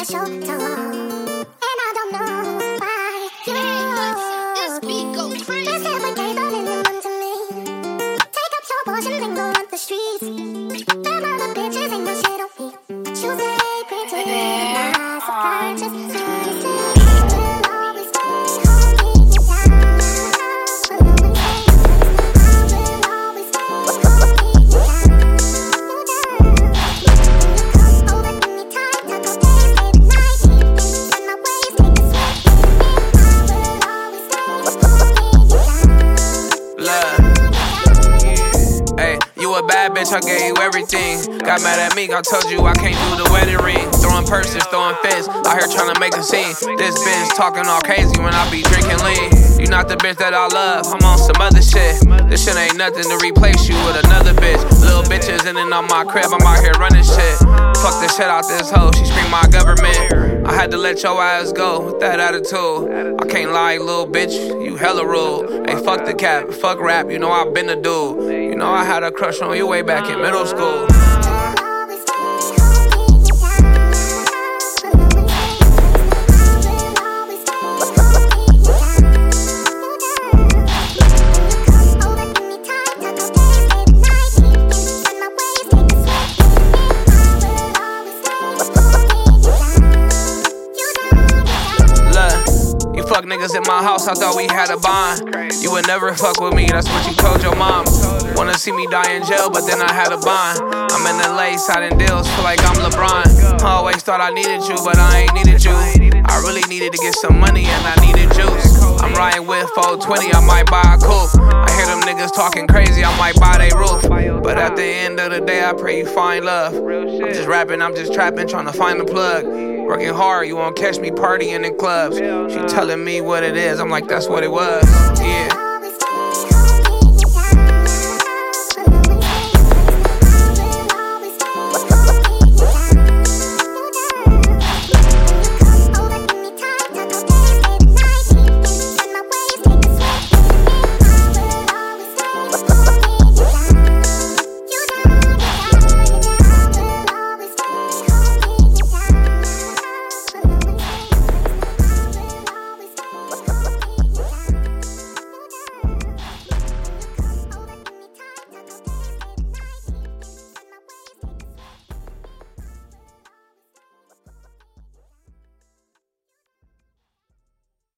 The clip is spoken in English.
a show to And I don't know why you This beat go Just crazy. every day running them to me Take up your portions and go run the streets Them other bitches ain't no shit on me you stay pretty My subconscious you a bad bitch, I gave you everything. Got mad at me, I told you I can't do the wedding ring. Throwing purses, throwing fists, out here trying to make a scene. This bitch talking all crazy when I be drinking lean. You not the bitch that I love, I'm on some other shit. This shit ain't nothing to replace you with another bitch. Little bitches in and on my crib, I'm out here running shit. Fuck the shit out this hoe, she scream my government. I had to let your ass go with that attitude. I can't lie, little bitch, you hella rude. Hey, fuck the cap, fuck rap, you know I been a dude. You know I had a crush on you way back in middle school. Fuck niggas in my house, I thought we had a bond. You would never fuck with me, that's what you told your mom. Wanna see me die in jail, but then I had a bond. I'm in LA signing deals, feel like I'm LeBron. I Always thought I needed you, but I ain't needed you. I really needed to get some money and I needed juice. I'm riding with 420, I might buy a coupe. I hear them niggas talking crazy, I might buy they roof. But at the end of the day, I pray you find love. I'm just rapping, I'm just trapping, trying to find the plug. Working hard, you won't catch me partying in clubs. She telling me what it is, I'm like, that's what it was.